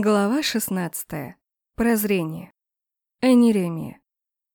Глава 16. Прозрение. Энеремия.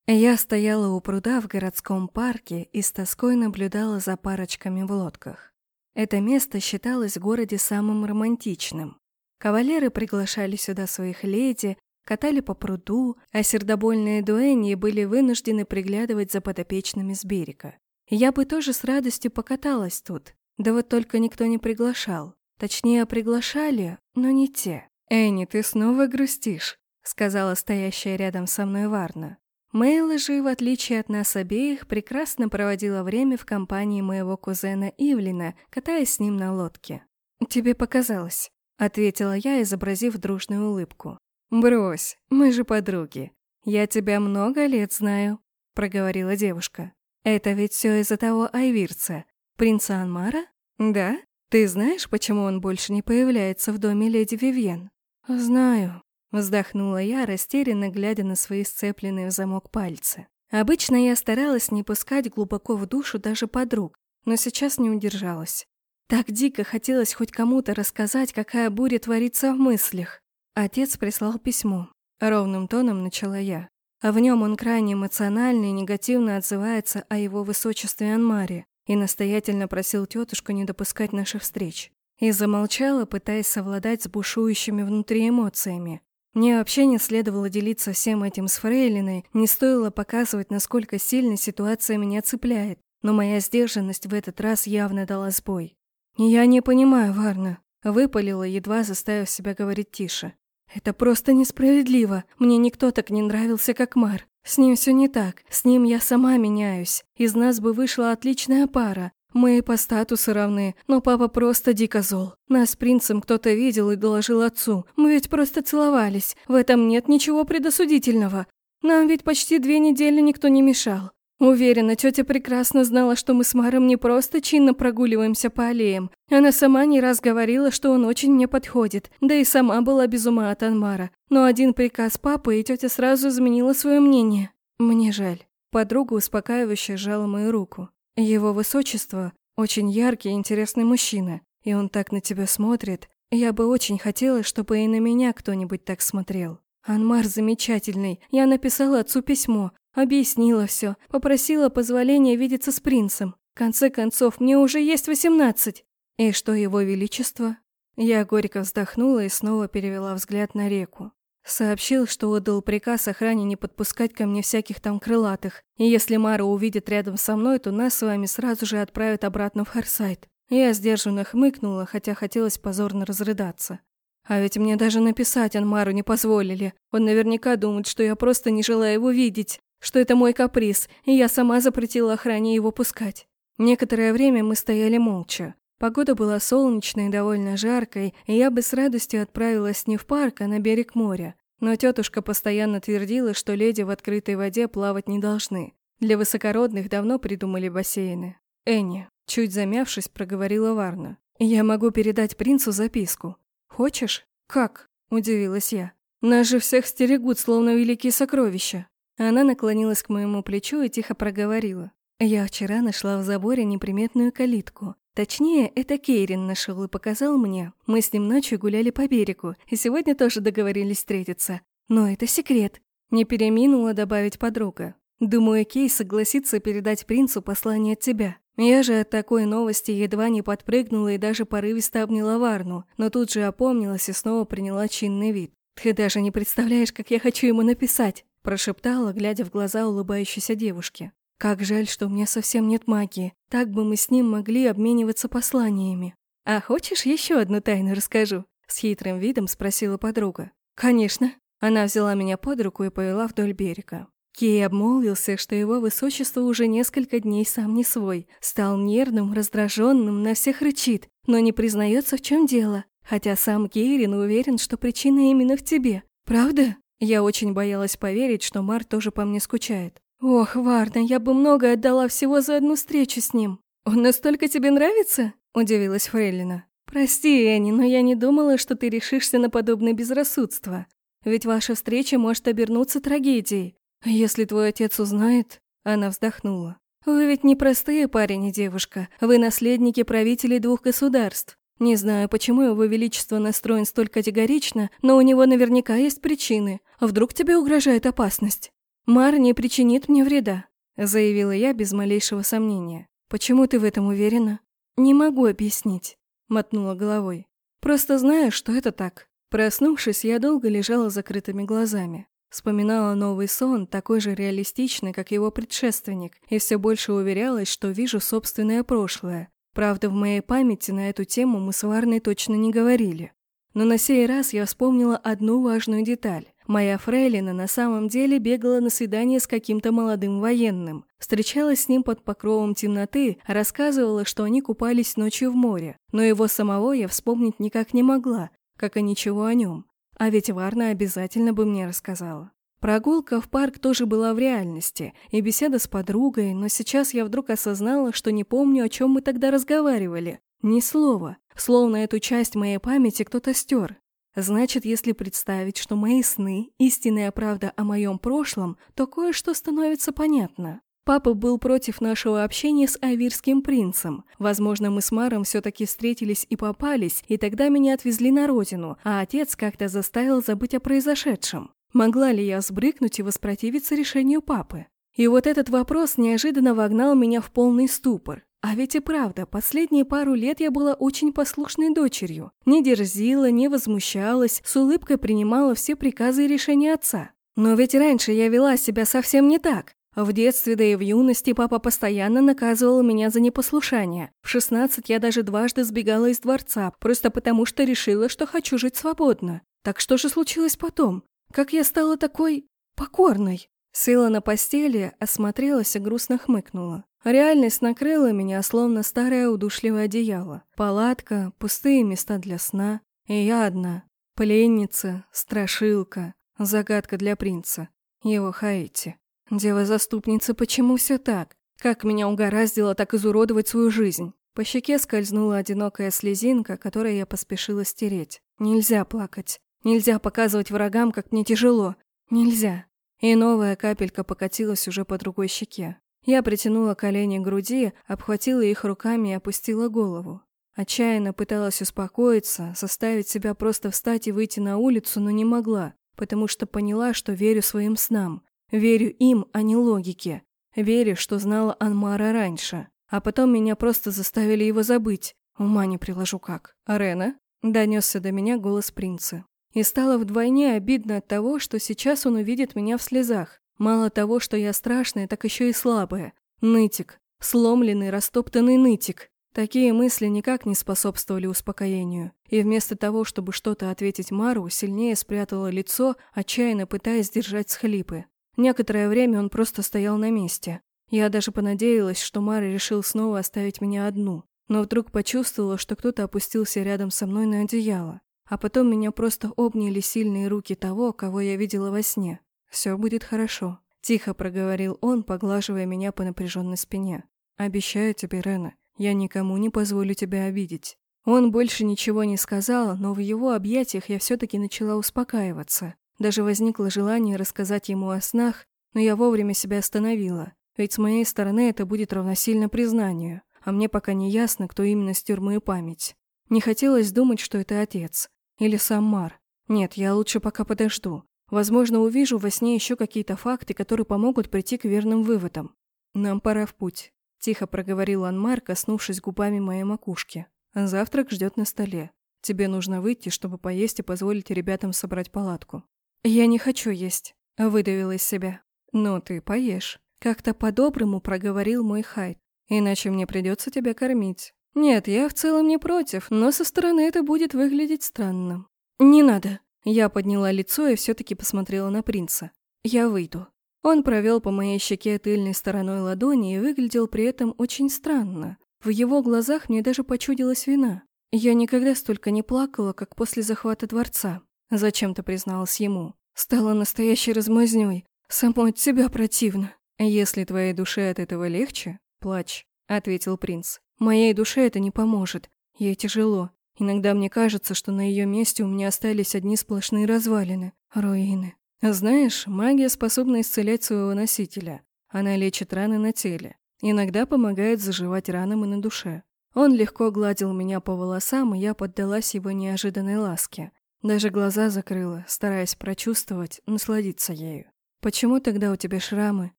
Я стояла у пруда в городском парке и с тоской наблюдала за парочками в лодках. Это место считалось в городе самым романтичным. Кавалеры приглашали сюда своих леди, катали по пруду, а сердобольные дуэньи были вынуждены приглядывать за подопечными с берега. Я бы тоже с радостью покаталась тут, да вот только никто не приглашал. Точнее, приглашали, но не те. «Энни, ты снова грустишь», — сказала стоящая рядом со мной Варна. Мейла же, в отличие от нас обеих, прекрасно проводила время в компании моего кузена Ивлина, катаясь с ним на лодке. «Тебе показалось», — ответила я, изобразив дружную улыбку. «Брось, мы же подруги. Я тебя много лет знаю», — проговорила девушка. «Это ведь все из-за того айвирца, принца Анмара? Да? Ты знаешь, почему он больше не появляется в доме леди Вивьен?» «Знаю», — вздохнула я, растерянно глядя на свои сцепленные в замок пальцы. Обычно я старалась не пускать глубоко в душу даже подруг, но сейчас не удержалась. Так дико хотелось хоть кому-то рассказать, какая буря творится в мыслях. Отец прислал письмо. Ровным тоном начала я. А в нем он крайне эмоционально и негативно отзывается о его высочестве Анмаре и настоятельно просил тетушку не допускать наших встреч. И замолчала, пытаясь совладать с бушующими внутри эмоциями. Мне вообще не следовало делиться всем этим с Фрейлиной, не стоило показывать, насколько сильно ситуация меня цепляет, но моя сдержанность в этот раз явно дала сбой. «Я не понимаю, Варна», — выпалила, едва заставив себя говорить тише. «Это просто несправедливо. Мне никто так не нравился, как Мар. С ним все не так. С ним я сама меняюсь. Из нас бы вышла отличная пара. Мы по статусу равны, но папа просто дико зол. Нас с принцем кто-то видел и доложил отцу. Мы ведь просто целовались. В этом нет ничего предосудительного. Нам ведь почти две недели никто не мешал. Уверена, тетя прекрасно знала, что мы с Маром не просто чинно прогуливаемся по аллеям. Она сама не раз говорила, что он очень мне подходит, да и сама была без ума от Анмара. Но один приказ папы, и тетя сразу изменила свое мнение. Мне жаль. Подруга успокаивающе сжала мою руку. Его высочество – очень яркий и интересный мужчина, и он так на тебя смотрит. Я бы очень хотела, чтобы и на меня кто-нибудь так смотрел. Анмар замечательный. Я написала отцу письмо, объяснила все, попросила позволения видеться с принцем. В конце концов, мне уже есть восемнадцать. И что его величество? Я горько вздохнула и снова перевела взгляд на реку. Сообщил, что отдал приказ охране не подпускать ко мне всяких там крылатых, и если Мара увидит рядом со мной, то нас с вами сразу же отправят обратно в Харсайт. Я сдержанно хмыкнула, хотя хотелось позорно разрыдаться. А ведь мне даже написать Анмару не позволили. Он наверняка думает, что я просто не желаю его видеть, что это мой каприз, и я сама запретила охране его пускать. Некоторое время мы стояли молча. Погода была солнечной довольно жаркой, и я бы с радостью отправилась не в парк, а на берег моря. Но тетушка постоянно твердила, что леди в открытой воде плавать не должны. Для высокородных давно придумали бассейны. Энни, чуть замявшись, проговорила Варна. «Я могу передать принцу записку. Хочешь?» «Как?» – удивилась я. «Нас же всех стерегут, словно великие сокровища». Она наклонилась к моему плечу и тихо проговорила. «Я вчера нашла в заборе неприметную калитку. Точнее, это Кейрин нашел и показал мне. Мы с ним ночью гуляли по берегу, и сегодня тоже договорились встретиться. Но это секрет. Не переминула добавить подруга. Думаю, Кей согласится передать принцу послание от тебя. Я же от такой новости едва не подпрыгнула и даже порывисто обняла Варну, но тут же опомнилась и снова приняла чинный вид. «Ты даже не представляешь, как я хочу ему написать!» прошептала, глядя в глаза улыбающейся девушки. Как жаль, что у меня совсем нет магии. Так бы мы с ним могли обмениваться посланиями. А хочешь, еще одну тайну расскажу? С хитрым видом спросила подруга. Конечно. Она взяла меня под руку и повела вдоль берега. Кей обмолвился, что его высочество уже несколько дней сам не свой. Стал нервным, раздраженным, на всех рычит, но не признается, в чем дело. Хотя сам Кейрин уверен, что причина именно в тебе. Правда? Я очень боялась поверить, что Мар тоже по мне скучает. «Ох, Варна, я бы многое отдала всего за одну встречу с ним. Он настолько тебе нравится?» – удивилась Фрейлина. «Прости, Энни, но я не думала, что ты решишься на подобное безрассудство. Ведь ваша встреча может обернуться трагедией. Если твой отец узнает...» Она вздохнула. «Вы ведь не простые парень и девушка. Вы наследники правителей двух государств. Не знаю, почему его величество настроен столь категорично, но у него наверняка есть причины. Вдруг тебе угрожает опасность? Мар не причинит мне вреда, заявила я без малейшего сомнения. Почему ты в этом уверена? Не могу объяснить, мотнула головой. Просто знаю, что это так. Проснувшись, я долго лежала закрытыми глазами. Вспоминала новый сон, такой же реалистичный, как его предшественник, и все больше уверялась, что вижу собственное прошлое, Правда, в моей памяти на эту тему мы с Варной точно не говорили. Но на сей раз я вспомнила одну важную деталь. Моя фрейлина на самом деле бегала на свидание с каким-то молодым военным. Встречалась с ним под покровом темноты, рассказывала, что они купались ночью в море. Но его самого я вспомнить никак не могла, как и ничего о нем. А ведь Варна обязательно бы мне рассказала. Прогулка в парк тоже была в реальности, и беседа с подругой, но сейчас я вдруг осознала, что не помню, о чем мы тогда разговаривали. Ни слова, словно эту часть моей памяти кто-то стер. Значит, если представить, что мои сны – истинная правда о моем прошлом, то кое-что становится понятно. Папа был против нашего общения с авирским принцем. Возможно, мы с Маром все-таки встретились и попались, и тогда меня отвезли на родину, а отец как-то заставил забыть о произошедшем. Могла ли я сбрыкнуть и воспротивиться решению папы? И вот этот вопрос неожиданно вогнал меня в полный ступор. А ведь и правда, последние пару лет я была очень послушной дочерью. Не дерзила, не возмущалась, с улыбкой принимала все приказы и решения отца. Но ведь раньше я вела себя совсем не так. В детстве, да и в юности папа постоянно наказывал меня за непослушание. В 16 я даже дважды сбегала из дворца, просто потому что решила, что хочу жить свободно. Так что же случилось потом? Как я стала такой... покорной? Села на постели, осмотрелась и грустно хмыкнула. Реальность накрыла меня, словно старое удушливое одеяло. Палатка, пустые места для сна. И я одна. Пленница, страшилка, загадка для принца. Его Хаити. Дева-заступница, почему все так? Как меня угораздило так изуродовать свою жизнь? По щеке скользнула одинокая слезинка, которую я поспешила стереть. Нельзя плакать. Нельзя показывать врагам, как мне тяжело. Нельзя. И новая капелька покатилась уже по другой щеке. Я притянула колени к груди, обхватила их руками и опустила голову. Отчаянно пыталась успокоиться, заставить себя просто встать и выйти на улицу, но не могла, потому что поняла, что верю своим снам. Верю им, а не логике. Верю, что знала Анмара раньше. А потом меня просто заставили его забыть. Ума не приложу как. «Арена?» – донесся до меня голос принца. И стало вдвойне обидно от того, что сейчас он увидит меня в слезах. Мало того, что я страшная, так еще и слабая. Нытик. Сломленный, растоптанный нытик. Такие мысли никак не способствовали успокоению. И вместо того, чтобы что-то ответить Мару, сильнее спрятала лицо, отчаянно пытаясь сдержать схлипы. Некоторое время он просто стоял на месте. Я даже понадеялась, что Мара решил снова оставить меня одну. Но вдруг почувствовала, что кто-то опустился рядом со мной на одеяло. А потом меня просто обняли сильные руки того, кого я видела во сне. «Все будет хорошо», – тихо проговорил он, поглаживая меня по напряженной спине. «Обещаю тебе, Рена, я никому не позволю тебя обидеть». Он больше ничего не сказал, но в его объятиях я все-таки начала успокаиваться. Даже возникло желание рассказать ему о снах, но я вовремя себя остановила, ведь с моей стороны это будет равносильно признанию, а мне пока не ясно, кто именно стер мою память. Не хотелось думать, что это отец. Или сам Мар. Нет, я лучше пока подожду. Возможно, увижу во сне еще какие-то факты, которые помогут прийти к верным выводам. Нам пора в путь. Тихо проговорил Анмар, коснувшись губами моей макушки. Завтрак ждет на столе. Тебе нужно выйти, чтобы поесть и позволить ребятам собрать палатку. Я не хочу есть, выдавила из себя. Но ты поешь. Как-то по-доброму проговорил мой Хайд. Иначе мне придется тебя кормить. Нет, я в целом не против, но со стороны это будет выглядеть странно. Не надо. Я подняла лицо и все-таки посмотрела на принца. Я выйду. Он провел по моей щеке тыльной стороной ладони и выглядел при этом очень странно. В его глазах мне даже почудилась вина. Я никогда столько не плакала, как после захвата дворца. Зачем-то призналась ему. Стала настоящей размазнёй. Самой от себя противно. Если твоей душе от этого легче, плачь, ответил принц. Моей душе это не поможет. Ей тяжело. Иногда мне кажется, что на ее месте у меня остались одни сплошные развалины, руины. Знаешь, магия способна исцелять своего носителя. Она лечит раны на теле. Иногда помогает заживать ранам и на душе. Он легко гладил меня по волосам, и я поддалась его неожиданной ласке. Даже глаза закрыла, стараясь прочувствовать, насладиться ею. «Почему тогда у тебя шрамы?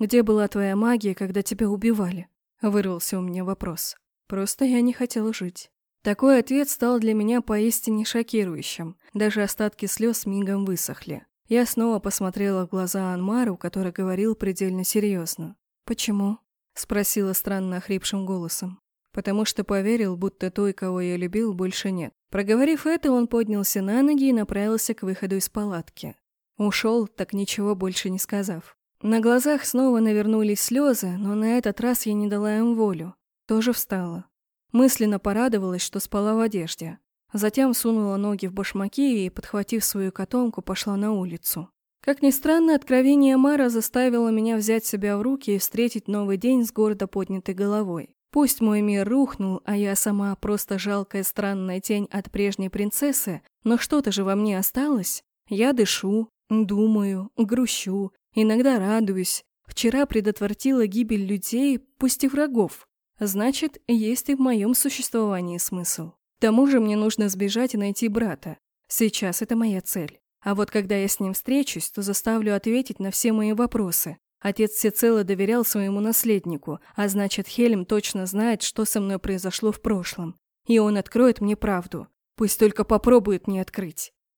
Где была твоя магия, когда тебя убивали?» Вырвался у меня вопрос. «Просто я не хотела жить». Такой ответ стал для меня поистине шокирующим. Даже остатки слез мигом высохли. Я снова посмотрела в глаза Анмару, который говорил предельно серьезно. «Почему?» — спросила странно охрипшим голосом. «Потому что поверил, будто той, кого я любил, больше нет». Проговорив это, он поднялся на ноги и направился к выходу из палатки. Ушел, так ничего больше не сказав. На глазах снова навернулись слезы, но на этот раз я не дала им волю. Тоже встала. Мысленно порадовалась, что спала в одежде. Затем сунула ноги в башмаки и, подхватив свою котомку, пошла на улицу. Как ни странно, откровение Мара заставило меня взять себя в руки и встретить новый день с гордо поднятой головой. Пусть мой мир рухнул, а я сама просто жалкая странная тень от прежней принцессы, но что-то же во мне осталось. Я дышу, думаю, грущу, иногда радуюсь. Вчера предотвратила гибель людей, пусть и врагов. Значит, есть и в моем существовании смысл. К тому же мне нужно сбежать и найти брата. Сейчас это моя цель. А вот когда я с ним встречусь, то заставлю ответить на все мои вопросы. Отец всецело доверял своему наследнику, а значит, Хельм точно знает, что со мной произошло в прошлом. И он откроет мне правду. Пусть только попробует мне открыть.